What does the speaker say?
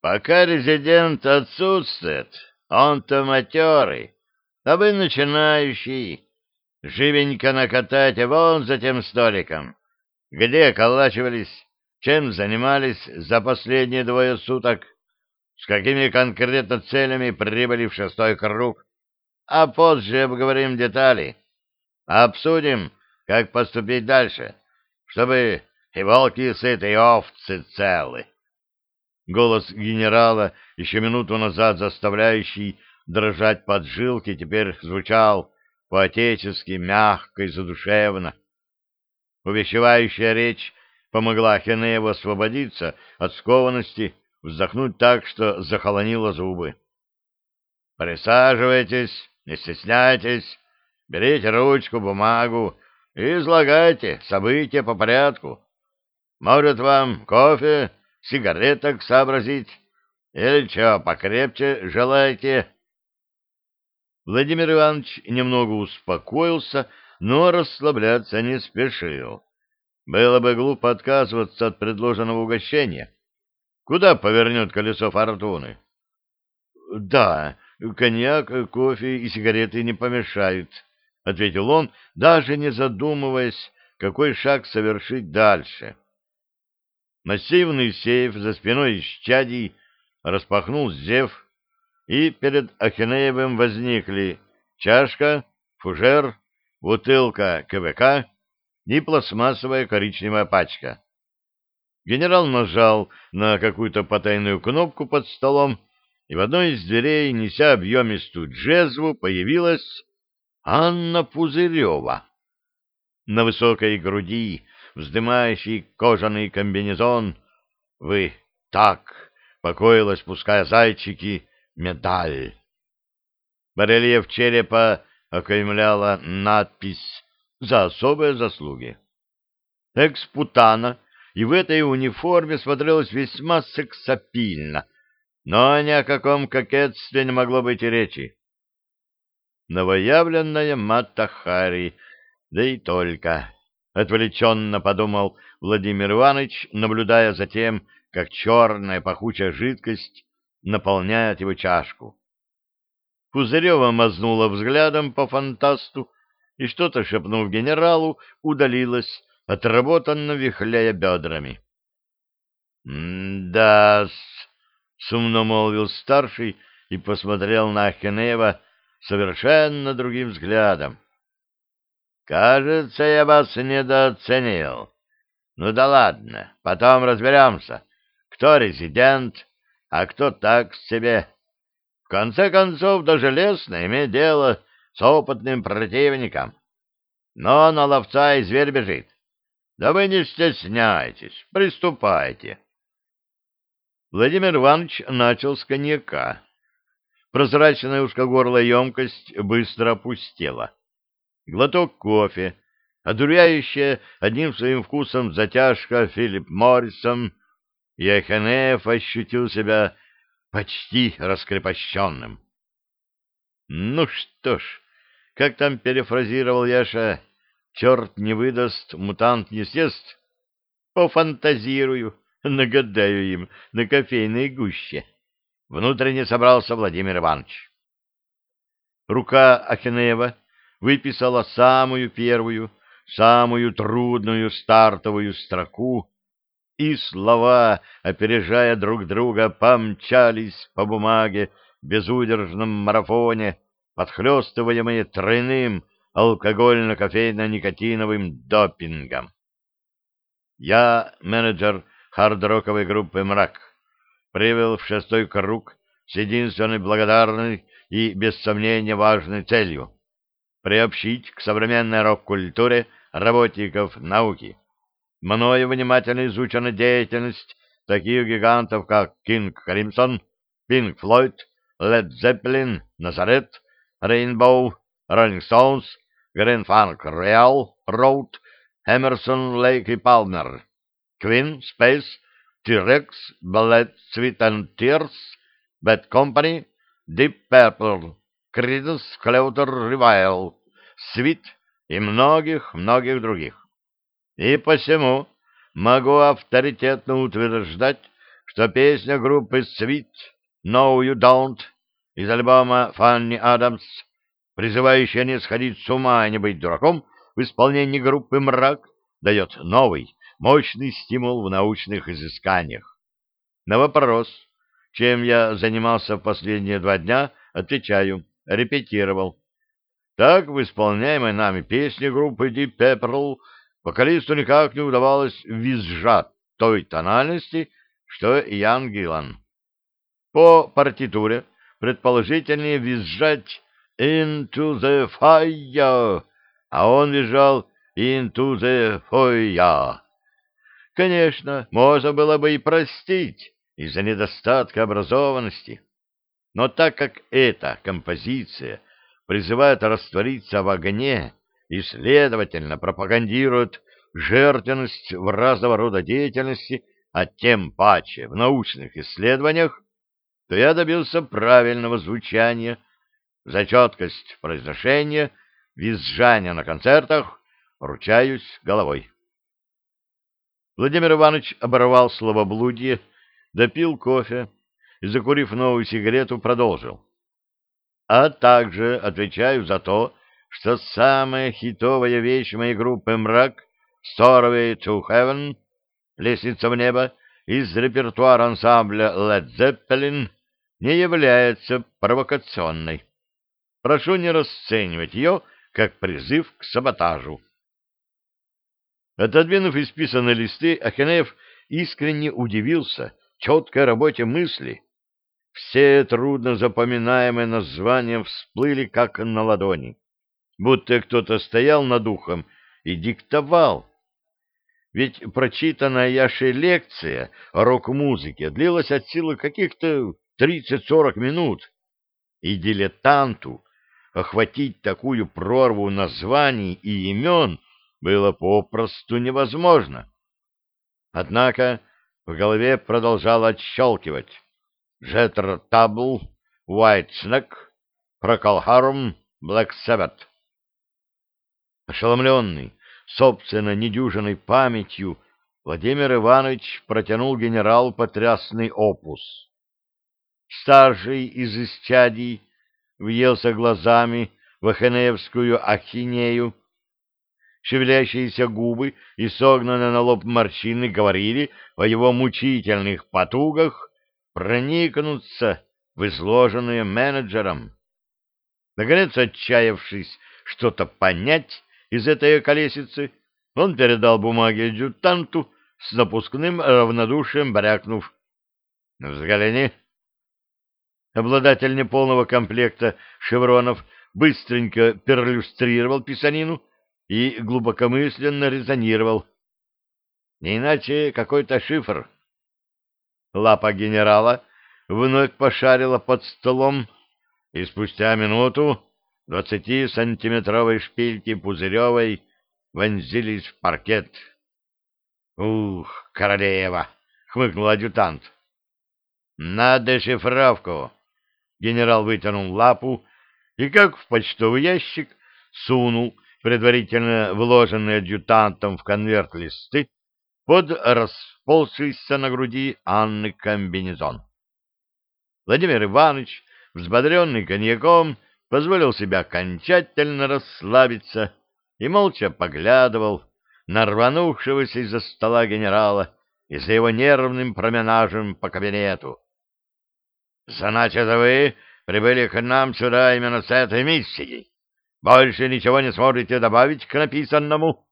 Пока резидент отсутствует, он-то матерый, а вы начинающий. Живенько накатайте вон за тем столиком. Где околачивались? Чем занимались за последние двое суток? С какими конкретно целями прибыли в шестой круг? А позже обговорим детали. Обсудим, как поступить дальше, чтобы и волки сыты, и овцы целы. Голос генерала, еще минуту назад заставляющий дрожать поджилки, теперь звучал по-отечески, мягко и задушевно. Увещевающая речь помогла Хенееву освободиться от скованности, вздохнуть так, что захолонило зубы. «Присаживайтесь, не стесняйтесь, берите ручку, бумагу и излагайте события по порядку. Может, вам кофе, сигареток сообразить? Или что, покрепче желаете?» Владимир Иванович немного успокоился, но расслабляться не спешил. Было бы глупо отказываться от предложенного угощения. Куда повернет колесо фортуны? — Да, коньяк, кофе и сигареты не помешают, — ответил он, даже не задумываясь, какой шаг совершить дальше. Массивный сейф за спиной исчадий распахнул зев, и перед Ахинеевым возникли чашка, фужер, бутылка КВК и пластмассовая коричневая пачка. Генерал нажал на какую-то потайную кнопку под столом, и в одной из дверей, неся объемистую джезву, появилась Анна Пузырева. На высокой груди, вздымающий кожаный комбинезон, вы так покоилась, пуская зайчики, медаль. Барельеф черепа окаймляла надпись «За особые заслуги». Экспутана и в этой униформе смотрелась весьма сексапильно, но ни о каком кокетстве не могло быть и речи. Новоявленная Матта Хари, да и только, — отвлеченно подумал Владимир Иванович, наблюдая за тем, как черная пахучая жидкость наполняет его чашку. Пузырева мазнула взглядом по фантасту и, что-то шепнув генералу, удалилась, отработанно вихляя бедрами. «Да-с», — сумно молвил старший и посмотрел на Ахенеева совершенно другим взглядом. «Кажется, я вас недооценил. Ну да ладно, потом разберемся, кто резидент, а кто так себе. В конце концов, даже лестно иметь дело с опытным противником. Но на ловца и зверь бежит. Да вы не стесняйтесь, приступайте. Владимир Иванович начал с коньяка. Прозрачная узкогорлая емкость быстро опустела. Глоток кофе, одуряющая одним своим вкусом затяжка Филипп Моррисон, и ощутил себя почти раскрепощенным. Ну что ж, как там перефразировал Яша, черт не выдаст, мутант не съест. Пофантазирую, нагадаю им на кофейной гуще. Внутренне собрался Владимир Иванович. Рука Ахинеева выписала самую первую, самую трудную стартовую строку, и слова, опережая друг друга, помчались по бумаге в безудержном марафоне, подхлестываемые тройным алкогольно-кофейно-никотиновым допингом. Я, менеджер хард-роковой группы «Мрак», привел в шестой круг с единственной благодарной и, без сомнения, важной целью — приобщить к современной рок-культуре работников науки. Мною внимательно изучена деятельность таких гигантов, как Кинг Кримсон, Пинк Флойд, Лед Зеппелин, Назарет, Рейнбоу, Роллинг Стоунс, Грин Фанк Реал, Роуд, Эмерсон, Лейк и Палмер, Квин, Спейс, Ballet, Sweet and Tears, Bad Company, Deep Purple, Creedence, Clearwater Revival, Sweet и многих-многих других. И посему могу авторитетно утверждать, что песня группы Sweet «No You Don't» из альбома Фанни Адамс, призывающая не сходить с ума и не быть дураком, в исполнении группы «Мрак» дает новый, мощный стимул в научных изысканиях. На вопрос, чем я занимался в последние два дня, отвечаю, репетировал. Так в исполняемой нами песне группы Deep Purple вокалисту никак не удавалось визжать той тональности, что Ян Гиллан. По партитуре предположительнее визжать «Into the fire», а он визжал «Into the fire». Конечно, можно было бы и простить из-за недостатка образованности, но так как эта композиция призывает раствориться в огне и, следовательно, пропагандирует жертвенность в разного рода деятельности, а тем паче в научных исследованиях, то я добился правильного звучания, за четкость произношения, визжания на концертах, ручаюсь головой. Владимир Иванович оборвал словоблудие, допил кофе закурив новую сигарету, продолжил. А также отвечаю за то, что самая хитовая вещь моей группы «Мрак» «Story to Heaven» «Лестница в небо» из репертуара ансамбля Led Zeppelin не является провокационной. Прошу не расценивать ее как призыв к саботажу. Отодвинув исписанные листы, Ахенеев искренне удивился четкой работе мысли. Все трудно запоминаемые названия всплыли как на ладони, будто кто-то стоял над ухом и диктовал. Ведь прочитанная Яшей лекция о рок-музыке длилась от силы каких-то 30-40 минут, и дилетанту охватить такую прорву названий и имен было попросту невозможно. Однако в голове продолжал отщелкивать. Джетр Табл, Уайт Снэк, Прокалхарум, Блэк Саббат. Ошеломленный, собственно, недюжиной памятью, Владимир Иванович протянул генералу потрясный опус. Старший из исчадий въелся глазами в ахенеевскую ахинею, шевелящиеся губы и согнанные на лоб морщины говорили о его мучительных потугах проникнуться в изложенные менеджером. Наконец, отчаявшись что-то понять из этой колесицы, он передал бумаги адъютанту с напускным равнодушием, брякнув. — Взгляни. Обладатель неполного комплекта шевронов быстренько перлюстрировал писанину и глубокомысленно резонировал. Не иначе какой-то шифр. Лапа генерала вновь пошарила под столом, и спустя минуту двадцатисантиметровой шпильки Пузыревой вонзились в паркет. «Ух, королева!» — хмыкнул адъютант. «На дешифровку!» Генерал вытянул лапу и, как в почтовый ящик, сунул предварительно вложенные адъютантом в конверт листы под расползшийся на груди Анны комбинезон. Владимир Иванович, взбодренный коньяком, позволил себя окончательно расслабиться и молча поглядывал на рванувшегося из-за стола генерала и за его нервным променажем по кабинету. — Значит, вы прибыли к нам сюда именно с этой миссией? Больше ничего не сможете добавить к написанному?